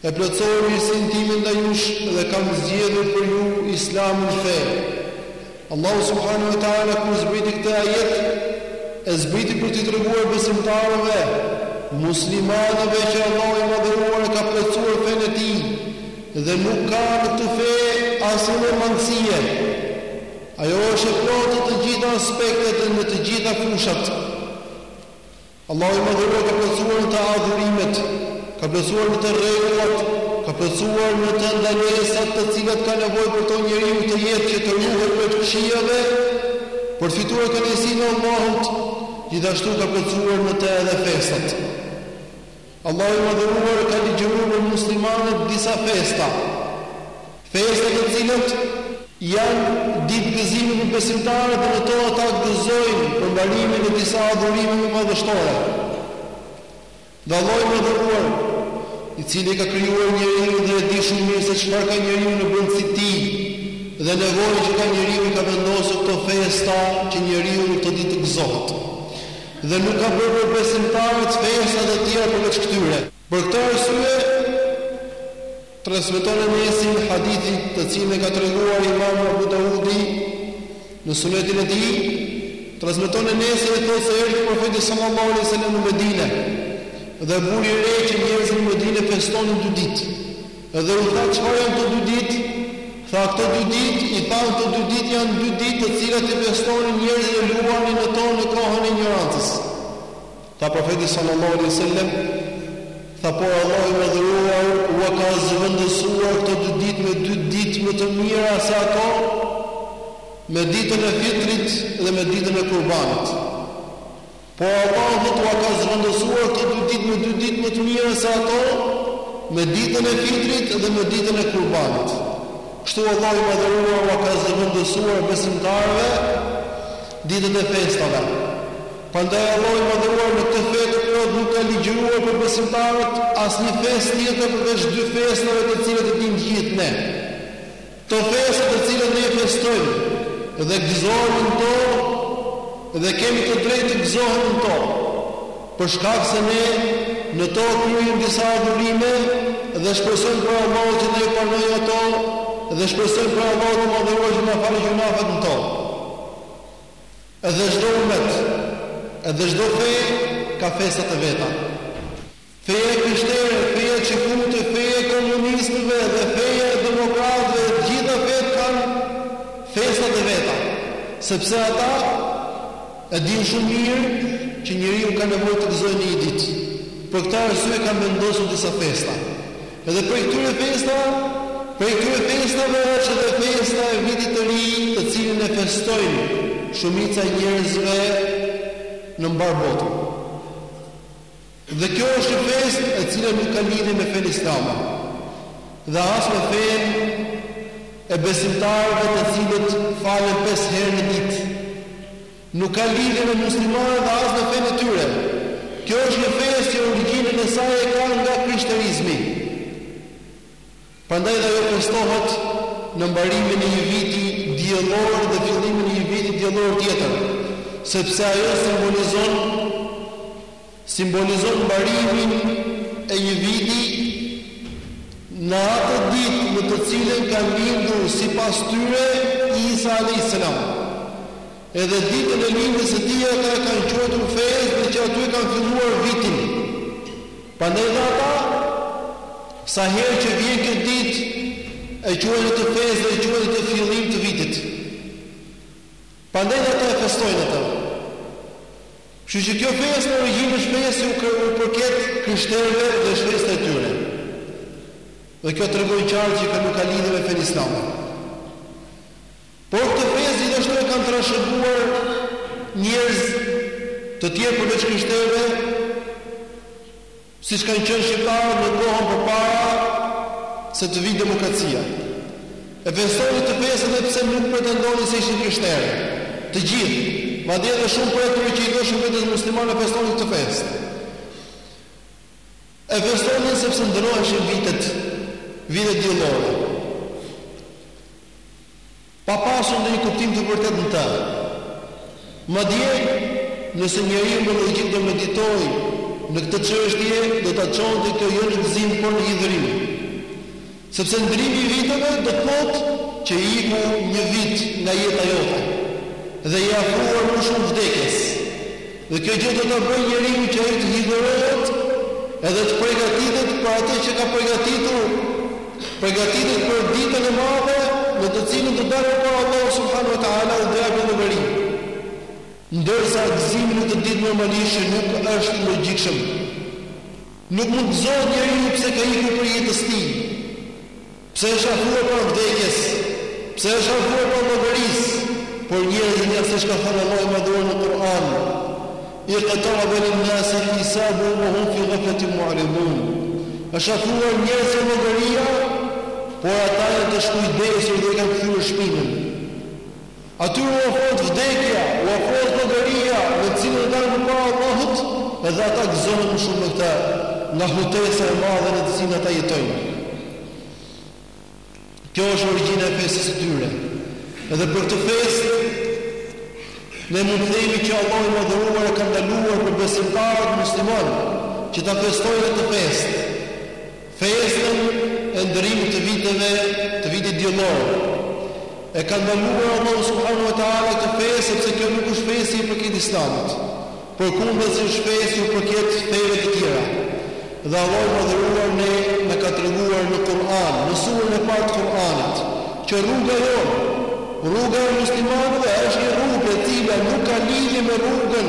E plotësova mirësinë time ndaj jush dhe kam zgjedhur për ju Islamin fe. Allahu subhanahu wa ta'ala kur zbriti këtë ajet, e zbriti për t'i treguar besimtarëve, muslimanëve që Allahu i Madhëruar e ka plotësuar fenë e tij dhe nuk ka në këtë fe asnjë lloj mangësie. Ajo është e plotë në të gjitha aspektet dhe në të gjitha fushat. Allahu i Madhëruar ka plotësuar në të adhurimet, ka plotësuar në të rregullat, ka plotësuar në të ndalesat të cilat ka nevojë për to njeriu në jetë që të ruhet prej këqijave për të fituar kënaqësinë e Allahut, gjithashtu ka plotësuar në të edhe festat. Allahu i Madhëruar ka ligjëruar për muslimanët disa festa, festa të cilat janë ditë gëzimi për besimtarët dhe në to ata gëzojnë për mbarimin e disa adhurimeve madhështore. Dhe Allahu i Madhëruar, i cili ka krijuar njeriun dhe e di shumë mirë se çfarë ka njeriu në brendësi të tij dhe nevojën që ka njeriu i ka vendosur këto festa që njeriu në këto ditë të gëzohet. Dhe nuk ka bërë për besimtarët festa të tjera përveç këtyre. Për këtë arsye, transmeton Enesi hadithin, të cilin e ka treguar Imam Abu Daudi në Sunenin e tij, transmeton Enesi dhe thotë se erdhi Profeti sallallahu alejhi ve sellem në Medine dhe vuri re që njerëzit në Medinë festonin dy ditë. Dhe u tha, Çfarë janë këto dy ditë? Tha, Këto dy ditë, i thanë, këto dy ditë janë dy ditë të cilat i festonin njerëzit e luanin në to në kohën e injorancës. Tha Profeti sallallahu alejhi ve sellem, Tha, Por Allahu i Madhëruar ua ka zëvendësuar këto dy ditë me dy ditë më të mira se ato, me ditën e Fitrit dhe me ditën e Kurbanit. Por Allahu ua ka zëvendësuar këto dy ditë me dy ditë më të mira se ato, me ditën e Fitrit dhe me ditën e Kurbanit. Kështu Allahu i Madhëruar ua ka zëvendësuar besimtarëve ditët e festave. Prandaj Allahu i Madhëruar në këtë fe të plotë nuk ka ligjëruar për besimtarët asnjë festë tjetër përveç dy festave të cilat i dimë të gjithë ne. Këto festa të cilat ne i festojmë dhe gëzohemi në to dhe kemi të drejtë të gëzohemi në to, për shkak se ne në to kryejmë disa adhurime dhe shpresojmë prej Allahut që të na i pranojë ato dhe shpresojmë prej Allahut të Madhëruar që të na falë gjynahet në to. Edhe çdo umet, edhe çdo fe ka festat e veta. Feja e krishterëve, feja e çifutëve, feja e komunistëve dhe feja e demokratëve, të gjitha fetë kanë festat e veta, sepse ata e dinë shumë mirë që njeriu ka nevojë të gëzojë në një ditë. Për këtë arsye kanë vendosur disa festa. Edhe prej këtyre festa, prej këtyre festave është edhe festa e Vitit të Ri, të cilin e festojnë shumica e njerëzve në mbarë botën. Dhe kjo është një festë e cila nuk ka lidhje me fenë islame dhe as me fenë e besimtarëve të cilët falen pesë herë në ditë. Nuk ka lidhje me muslimanët dhe as me fenë e tyre. Kjo është një festë që origjinën e saj e ka nga krishterizmi. Prandaj dhe ajo festohet në mbarimin e një viti diellor dhe fillimin e një viti diellor tjetër, sepse ajo simbolizon simbolizon mbarimin e një viti në atë ditë në të cilën ka lindur sipas tyre Isa alejhi selam. Edhe ditën e lindjes së tij ata kanë quajtur festë dhe që aty kanë filluar vitin. Prandaj dhe ata sa herë që vjen kjo ditë e quajnë atë festë dhe e quajnë atë fillim të vitit. Prandaj dhe ata e festojnë atë. Kështu që kjo festë në origjinë është festë që u përket krishterëve dhe është festa e tyre. Dhe kjo tregon qartë që nuk ka lidhje me fenë islame. Por këtë festë gjithashtu e kanë trashëguar njerëz të tjerë përveç krishterëve, siç kanë qenë shqiptarët në kohën përpara se të vijë demokracia. E festonin këtë festë edhe pse nuk pretendonin se ishin krishterë. Të gjithë, madje edhe shumë prej atyre që i thoshin vetes muslimanë e festonin këtë festë. E festonin sepse ndërroheshin vitet, vitet diellore. pa pasur ndonjë kuptim të vërtetë në të. Madje, nëse njeriu me logjikë do meditojë në këtë çështje, do ta çonte kjo jo në gëzim, por në hidhërim. Sepse ndërrimi i viteve do të thotë që iku një vit nga jeta jote dhe je afruar më shumë vdekjes. Dhe kjo gjë do ta bëjë njeriun që ai të hidhërohet edhe të pregatitet për atë që ka pregatitur, pregatitet për ditën e madhe në të cilën do dalë përpara Allahut subhanahu wa ta'ala dhe do japë llogari. Ndërsa gëzimi në këtë ditë normalisht që nuk është i logjikshëm. Nuk mund të gëzohet njeriu pse ka ikur prej jetës së tij. Pse është afruar pranë vdekjes? Pse është afruar pranë llogarisë? Por njerëzit janë siç ka thënë Allahu i Madhëruar në Kur'an, Iqtaraba lin-nasi hisabuhum wa hum fi ghaflatin mu'ridun. U është afruar njerëzve llogaria, por ata janë të shkujdesur dhe e kanë kthyer shpinën. Atyre u afrohet vdekja, u afrohet llogaria me të cilën do të dalin përpara Allahut dhe ata gëzohen më shumë me këtë, nga hutesa e madhe në të cilën ata jetojnë. Kjo është origjina e festës së tyre. Dhe për këtë festë ne mund të themi që Allahu i Madhëruar e ka ndaluar për besimtarët muslimanë që ta festojnë këtë festë. Festën e ndërrimit të viteve të vitit diellor e ka ndaluar Allahu subhanahu wa ta'ala këtë festë sepse kjo nuk është festë që i përket Islamit, përkundrazi është festë që i përket feve të tjera. Dhe Allahu i Madhëruar ne na ka treguar në Kur'an, në surën e parë të Kur'anit, që rruga jonë, rruga e muslimanëve është një rrugë e cila nuk ka lidhje me rrugën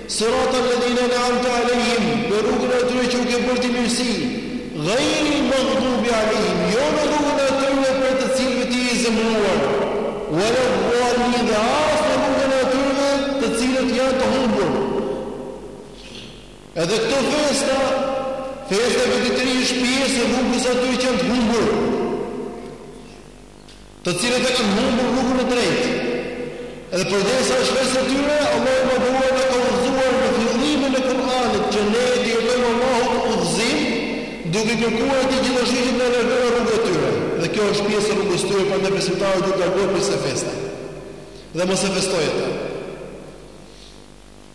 Sirate alladhine en'amte alejhim, në rrugën e atyre që u ke bërë ti mirësi, ghairil maghdubi alejhim, jo në rrugën e atyre prej të cilëve ti je i zemëruar, waladdallin dhe as në rrugën e atyre të cilët janë të humbur. Edhe këto festa, festa e Vitit të Ri është pjesë e rrugës së atyre që janë të humbur. të cilët e kanë humbur rrugën e drejtë, dhe përderisa është festë e tyre, Allahu i Madhëruar na ka udhëzuar në fillimin e Kur'anit që ne t'i kërkojmë Allahut udhëzim, duke i kërkuar Atij gjithashtu që të na largojë nga rruga e tyre, dhe kjo është pjesë e rrugës së tyre, prandaj besimtari duhet të largohet prej kësaj feste dhe mos e festojë atë.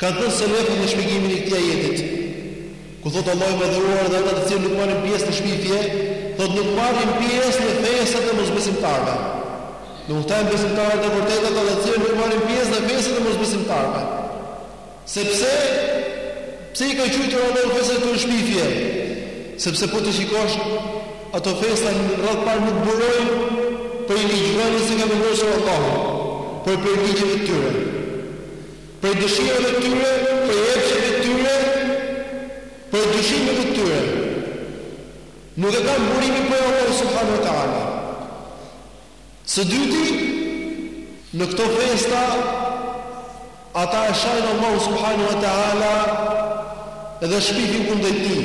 Kanë thënë selefët në shpjegimin e këtij ajeti, ku thotë Allahu i Madhëruar dhe ata të cilët nuk marrin pjesë në shpifje, thotë nuk marrin pjesë në festat e mosbesimtarëve. Nuk këta janë besimtarët e vërtetë ata të cilët nuk marrin pjesë në festat e mosbesimtarëve. Sepse pse i ka quajtur Allahu festat e tyre shpifje? Sepse po t'i shikosh ato festa së pari nuk burojnë prej ligjeve që ka vendosur Allahu, por prej ligjeve të tyre. prej dëshirave të tyre, prej epsheve të tyre, prej dyshimeve të tyre. Nuk e kanë burimin prej Allahut subhanu e teala. Së dyti, në këto festa, ata e shajnë Allahun subhanu e teala dhe shpifin kundrejt tij.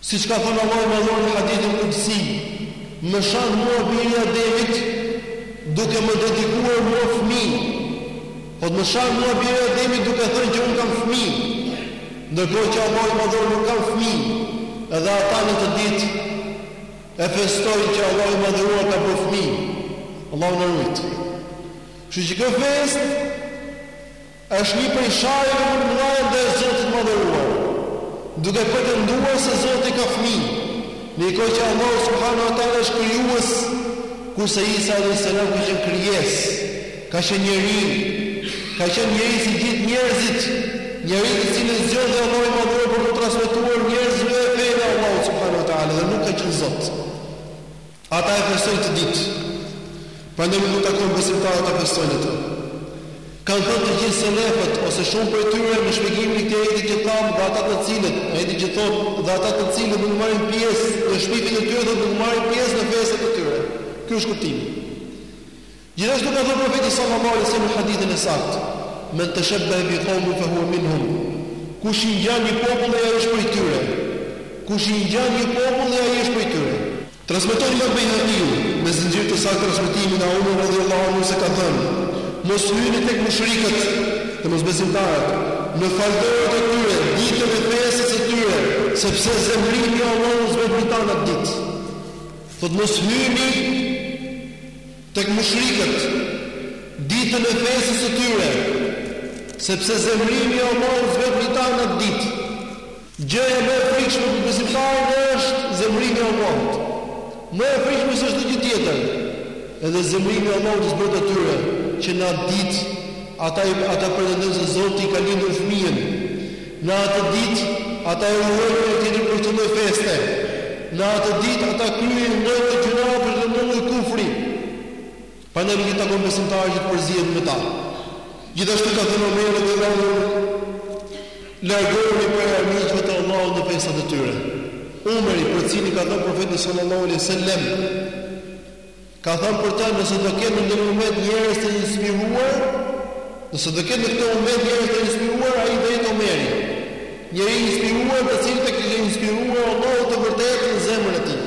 Siç ka thënë Allahu i Madhëruar në Hadithin Kudsi, Më shan mua biri i Ademit, duke më dedikuar mua fëmijë. Thotë, Më shan mua biri i Ademit duke thënë që unë kam fëmijë, ndërkohë që Allahu i Madhëruar nuk ka fëmijë. Edhe ata në atë ditë e festojnë që Allahu i Madhëruar ka bërë fëmijë. Allahu na ruajt. Kështu që kjo festë Është një prej sharjeve më të mëdha ndaj Zotit të Madhëruar, duke pretenduar se Zoti ka fëmijë, ndërkohë që Allahu subhanahu wa ta'ala është krijues, kurse Isa alejhi selam ka qenë krijesë, ka qenë njeri, ka qenë njeri si gjithë njerëzit, njeri të cilin e zgjodhi Allahu i Madhëruar për t'u transmetuar njerëzve fenë e Allahut subhanahu wa ta'ala dhe nuk ka qenë Zot. Ata e festojnë këtë ditë, prandaj nuk u takon besimtarëve ta festojnë atë. Kanë thënë të gjithë selefët ose shumë prej tyre në shpjegimin e këtij ajeti që thamë dhe ata të cilët, ajeti që thotë dhe ata të cilët nuk marrin pjesë në shpifjen e tyre thotë nuk marrin pjesë në festat e tyre. Ky është kuptimi. Gjithashtu ka thënë Profeti sallallahu alejhi ve sellem në hadithin e saktë, Men teshabbehe bi qaumin fe huve minhum, Kush i ngjan një populli ai është prej tyre. Kush i ngjan një populli ai është prej tyre. Transmeton Imam Bejhakiu me zinxhir të saktë transmetimi nga Omer radhijullahu anhu se ka thënë, Mos hyni tek mushrikët, te mosbesimtarët, në faldoret e tyre, ditën e festës së tyre, sepse zemërimi i Allahut zbret mbi ta në atë ditë. Thotë, Mos hyni Tek mushrikët, ditën e festës së tyre, sepse zemërimi i Allahut zbret mbi ta në atë ditë. Gjëja më e frikshme për besimtarin është zemërimi i Allahut. Më e frikshme se çdo gjë tjetër. Edhe zemërimi i Allahut zbret mbi ta atyre, që në atë ditë ata ata pretendojnë se Zoti i ka lindur fëmijën. Në atë ditë, ata e urojnë njëri-tjetrin për këtë lloj feste. Në atë ditë, ata kryejnë lloj të gjërave prej kufrit. Prandaj nuk i takon besimtarit që të përzihet me ta. Gjithashtu ka thënë Omeri radijallahu anhu, Largohuni prej armiqve të Allahut në festat e tyre. Omeri, për të cilin ka thënë Profeti sallallahu alejhi ve sellem, Ka thënë për të, Nëse do ketë në ndonjë umet njerëz të inspiruar, nëse do ketë në këtë umet njerëz të inspiruar, ai do jetë Omeri, njeri i inspiruar të cilit ia kishte inspiruar Allahu të vërtetën në zemrën e tij.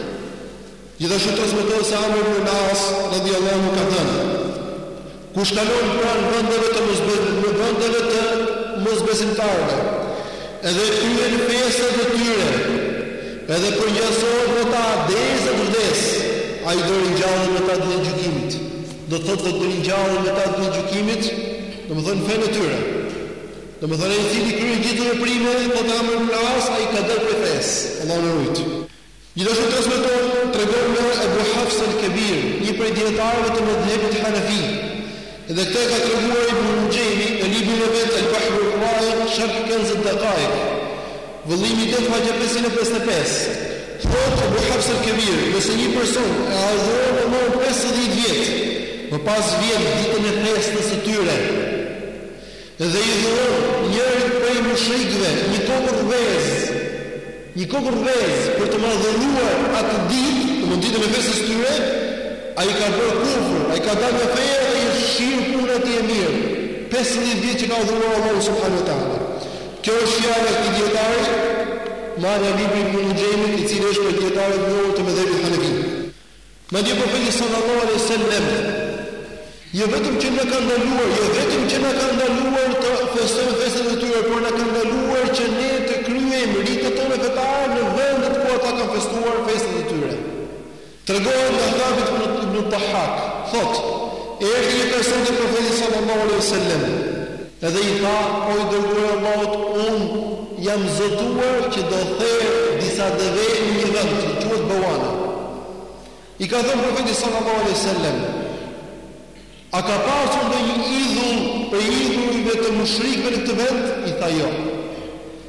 Gjithashtu transmetohet se Amr ibn al-As, radhiyallahu anhu, ka thënë, Kush kalon pranë vendeve të në vendeve të mosbesimtarëve, edhe kryen festat e tyre, edhe përngjasohet me ta derisa të vdesë, ai do ringjallet me ta Ditën e Gjykimit, do të thotë do të ringjallet me ta Ditën e Gjykimit, domethënë fenë e tyre. Domethënë ai i cili kryen gjithë këto veprime, thotë Amr ibn al-As, ai ka dalë prej fesë. Allahu na rujt. Gjithashtu transmeton, tregon nga Ebu Hafs el-Kebir, një prej dijetarëve të Medhhebit Hanefi, dhe këtë e ka treguar Ibn Nujejmi në librin e vet El-Bahr el-Raiq Sharh Kenz el-Daqaiq, vëllimi i dytë faqja pesëqind e pesëdhjetë e pesë, thotë Ebu Hafs el-Kebir, nëse një person e adhuron Allahun pesëdhjetë vjet, më pas vjen ditën e festës së tyre, Dhe i dhuron njërit prej mushrikëve një kokërr vezë, një kokërr vezë për të madhëruar atë ditë, do të thotë ditën e festës së tyre, ai ka bërë kufër, ai ka dalë nga feja dhe i është fshirë puna e tij e mirë, pesëdhjetë vjet që ka adhuruar Allahun subhanu teala. Kjo është fjala e këtij dijetari, marrë nga libri i Ibn Nuxhejmit, i cili është prej dijetarëve të njohur të medhhebit hanefi. Madje profeti sallallahu alejhi ve sellem jo vetëm që na ka ndaluar, jo vetëm që na ka ndaluar të festojmë festat e tyre, por na ka ndaluar që ne të kryejmë ritet tona fetare në vendet ku ata kanë festuar festat e tyre. Tregohet nga Thabit ibn Dahak, thotë: Erdhi një person te profeti sallallahu alejhi ve sellem, Edhe i tha, O i Dërguari i Allahut, unë jam zotuar që do therr disa deve në një vend që quhet Buwana. I ka thënë Profeti sallallahu alejhi ve sellem, A ka pasur ndonjë idhull prej idhujve të mushrikëve në këtë vend? I tha, Jo.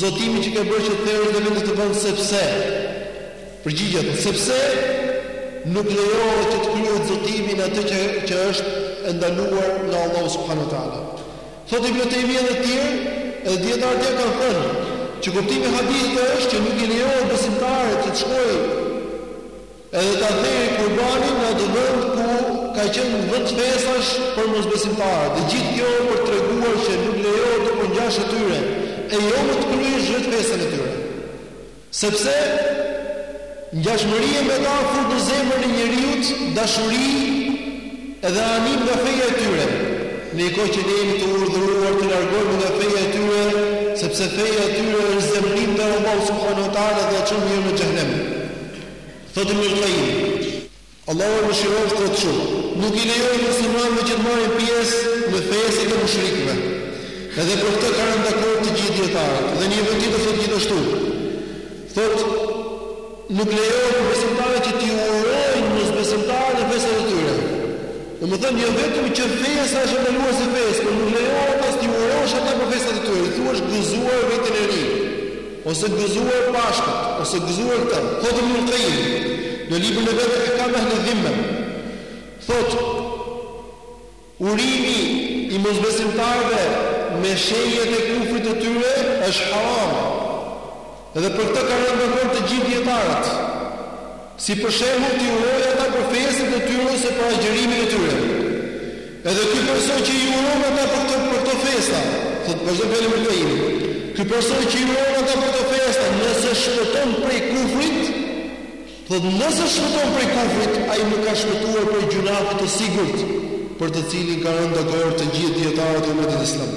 Zotimin që ke bërë që të therësh në vend, atë vend sepse përgjigjet sepse nuk lejohet që të kryhet zotimi në atë që që është e ndaluar nga Allahu subhanahu wa taala. Thotë Ibn Taymija dhe të tjerë, edhe dijetarë të tjerë kanë thënë që kuptimi i hadithit është që nuk i lejohet besimtarit që të shkojë Edhe ta therri kurbanin në atë vend ku ka qenë vend festash për mosbesimtarët. E gjithë kjo për të treguar që nuk lejohet të përngjash atyre e jo më të kryesh vetë festën e tyre. Sepse ngjashmëria me ta fut në zemrën e njeriut dashuri dhe anim nga feja e tyre, në një kohë që ne jemi të urdhëruar të largohemi nga feja e tyre, sepse feja e tyre është zemërim ndaj Allahut subhanuhu teala dhe e çon njeriun në xhehenem. Thotë Ibnul Kajimi, Allahu e mëshiroftë thotë që, Nuk i lejohet muslimanëve që të marrin pjesë në festat e mushrikëve. Edhe për këtë ka rënë dakord të gjithë dijetarët. Dhe në një vend tjetër thotë gjithashtu, thotë, Nuk lejohet për besimtarët që t'i urojnë mosbesimtarët në festat e tyre. Domethënë jo vetëm që festa është e ndaluar si festë, por nuk lejohet as t'i urosh ata për festat e tyre, t'u thuash gëzuar vitin e ri. Ose gëzuar Pashkët, ose gëzuar këtë. Thotë Ibn al-Qayyim, në librin e vet Ahkam Ahli Dhimma, thotë, Urimi i mosbesimtarëve me shenjat e kufrit të tyre është haram. Dhe për këtë kanë rënë dakord të gjithë dijetarët. Si për shembull t'i urojë ata për festat e tyre ose për agjerimin e tyre. Edhe ky person që i uron ata për këto për këto festa, thotë vazhdon fjalën Ibn Kajimi, ky person që i uron ata për këto festa, nëse shpëton prej kufrit, thotë nëse shpëton prej kufrit, ai nuk ka shpëtuar prej gjynahit të sigurt, për të cilin kanë rënë dakord të gjithë dijetarët e umetit islam.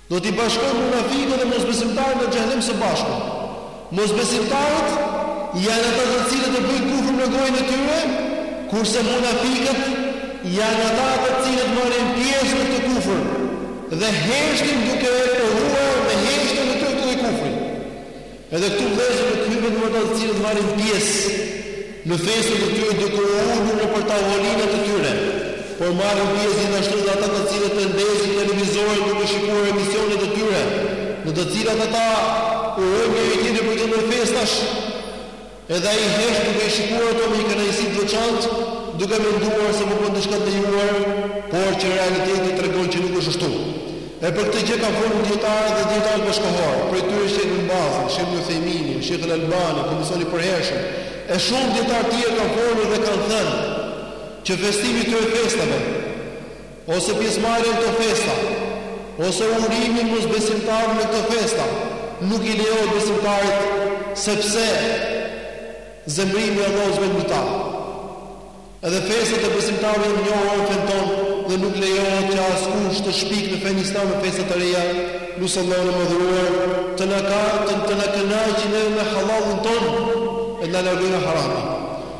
Do t'i bashkojë munafikët dhe mosbesimtarët në xhehenem së bashku. Mosbesimtarët janë ata të cilët e bëjnë kufrin me gojën e tyre, kurse munafikët janë ata të cilët marrin pjesë në këtë kufër dhe heshtin duke e pohuar me heshtjen e tyre këtë kufër. Edhe këtu vëllezër nuk hyjnë veç ata të cilët marrin pjesë në festat e tyre duke u ulur nëpër tavolinat e tyre, por marrin pjesë gjithashtu dhe ata të cilët e ndezin televizorin duke shikuar emisionet e tyre, në të cilat ata urojnë njëri-tjetrin për këto lloj festash. Edhe ai hesht duke i shikuar ato me një kënaqësi të veçantë, duke menduar se po bën diçka të lejuar, por që realiteti tregon që nuk është ashtu. E për këtë gjë ka folur dijetarë dhe dijetarët bashkëkohorë, prej tyre Shejh Ibn Bazi, Shejh Ibn Uthejmini, Shejh El Albani, Komisioni i Përhershëm, e shumë dijetarë të tjerë kanë folur dhe kanë thënë që festimi i këtyre festave, Ose pjesëmarrja në këto festa, ose urimi i mosbesimtarëve në këto festa, nuk i lejohet besimtarit sepse zemërimi i Allahut bie mbi ta. Edhe festat e besimtarëve janë të njohura në fenë tonë dhe nuk lejohet që askush të shpikë në fenë islame festa të reja. Lus Allahun e Madhëruar të na ka, të na kënaqë neve me hallallin e tij e të na largojë nga harami.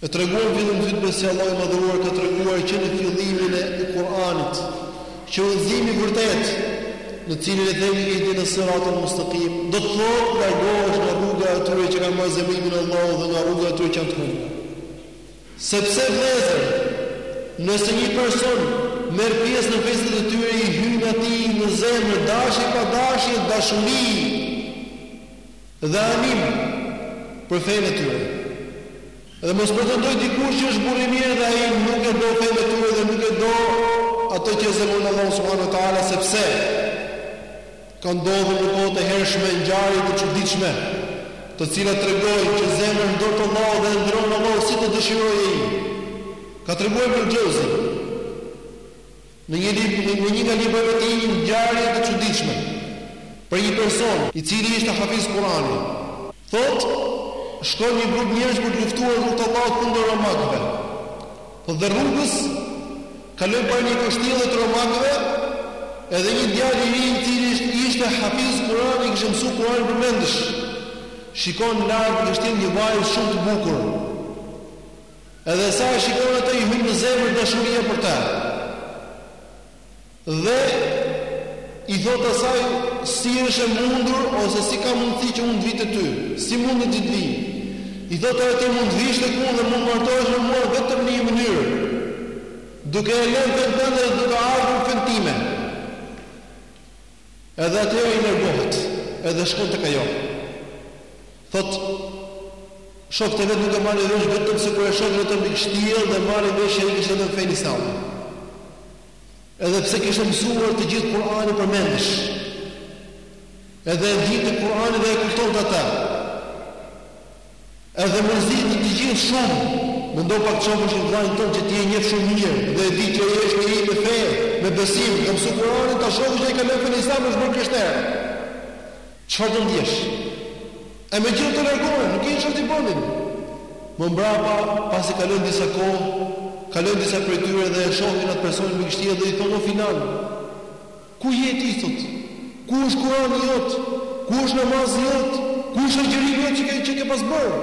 E treguam në fillim të hutbes se Allahu i Madhëruar ka treguar që në fillimin e Kur'anit që udhëzimi i vërtetë, në të cilin e themi ihdina siratal mustekim, do të thotë të largohesh nga rruga e atyre që kanë marrë zemrimin e Allahut dhe nga rruga e atyre që janë të humbur. Sepse vëllezër, nëse një person merr pjesë në festat e tyre i hyn atij në zemër dashje pa dashje dashuri Dhe anim për fenë e tyre. Dhe mos pretendojë dikush që është burrë i mirë dhe ai nuk e do fenë e tyre dhe nuk e do ato që e zemërojnë Allahun subhanahu wa taala sepse kanë ndodhur në kohët e hershme ngjarje të çuditshme të cilat tregojnë që zemrën e zotëron Allahu dhe e ndërron Allahu si të dëshirojë ai. Ka treguar Ibn Xheuzi. Në një libër, në një nga librat e tij një ngjarje të çuditshme për një person, i cili ishte hafiz Kur'ani. Thotë, Shkon një grup njerëz për të luftuar në rrugë të Allahut kundër romakëve. Thotë dhe rrugës kalojnë para një kështjelle të romakëve, edhe një djalë i ri i cili ishte hafiz Kur'ani kishte mësuar Kur'anin përmendësh. Shikon larg në kështjellë një vajzë shumë të bukur. Edhe sa e shikon atë i hyn në zemër dashuria për të. Dhe i thotë asaj si është e mundur ose si ka mundësi që unë të vij te ty? Si mundem që të vij? I thotë ajo ti mund të vish tek unë dhe mund të martohesh me mua vetëm në një mënyrë, duke e lënë fenë tënde dhe duke ardhur në fenë time. Edhe atëherë ai largohet, edhe shkon tek ajo. Thotë, Shokët e vet nuk e marrin vesh vetëm se kur e shohin atë mbi kështjellë dhe marrin vesh që ai kishte lënë fenë islame. Edhe pse kishte mësuar të gjithë Kur'anin përmendësh. Edhe e dinte Kur'anin dhe e kuptonte atë. Edhe mërziten të gjithë shumë. Mendo pak ta shohësh vëllain tënd që ti e njeh shumë mirë dhe e di që ai është me fe, me besim, ka mësuar Kur'anin, ta shohësh që ai ka lënë fenë islame është bërë krishterë. Çfarë do ndjesh? E me gjithë ato largohen, nuk dinin çfarë t'i bënin. Më mbrapa, pasi kalojnë disa kohë, kalojnë disa prej tyre dhe e shohin atë personin mbi kështjellë dhe i thonë, O filan, ku je ti thotë? Ku është Kurani jot? Ku është namazi jot? Ku është agjërimi jot që ke që ke pas bërë?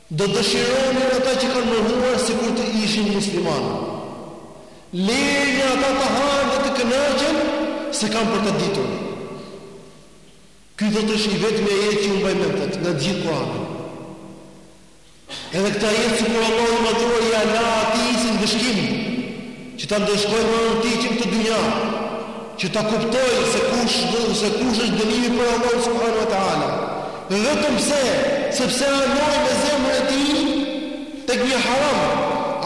Do dëshironin ata që kanë mohuar sikur të ishin muslimanë. Lërini ata të hanë dhe të kënaqen se kanë për ta ditur. Ky thotë është i vetmi ajet që unë mbaj mend thotë nga gjithë Kur'ani. Edhe këtë ajet sikur Allahu i madhuar ia la atij si ndëshkim. Që ta ndëshkojë me të që në këtë dynja, që ta kuptojë se kush se kush është dënimi prej Allahut subhanahu wa ta'ala, vetëm se sepse anoi me zemrën e tij tek një haram,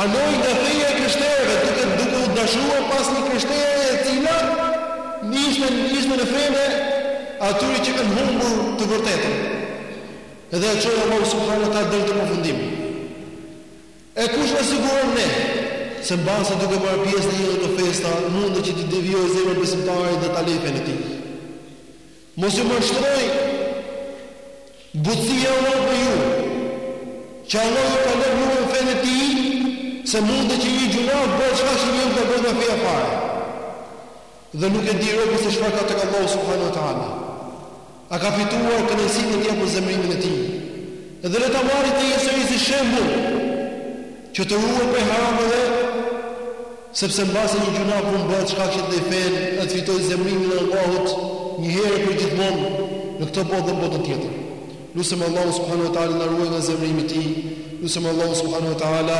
anoi nga feja e krishterëve duke duke u dashuruar pas një krishtere e cila ishte ishte në fenë e atyre që kanë humbur të vërtetën. Edhe e çoi Allahu subhanahu wa ta'ala deri te përfundimi. E kush na siguron ne, se mbase duke marrë pjesë në njërën nga këto festa, mundet që t'i devijojë zemrën besimtarit dhe ta lërë fenë e tij? Mos ju mashtrojë butësia e Allahut me ju, që Allahu ju ka lënë juve në fenë e tij, se mundet që një gjynah të bëhet shkak që njeriu të dalë nga feja fare. Dhe nuk e di robi se çfarë ka tek Allahu subhane wa ta'ala. A ka fituar kënaqësinë e tij apo zemërimin e tij? Dhe le ta marrim të gjithë si shembull që të ruhet prej harameve, sepse mbase një gjynah po bëhet shkak që ta lërë fenë dhe të fitojë zemërimin e Allahut një herë e përgjithmonë në këtë botë dhe në botën tjetër. Lusim Allahun subhane wa ta'ala të na ruajë nga zemërimi i tij. Lusim Allahun subhane wa ta'ala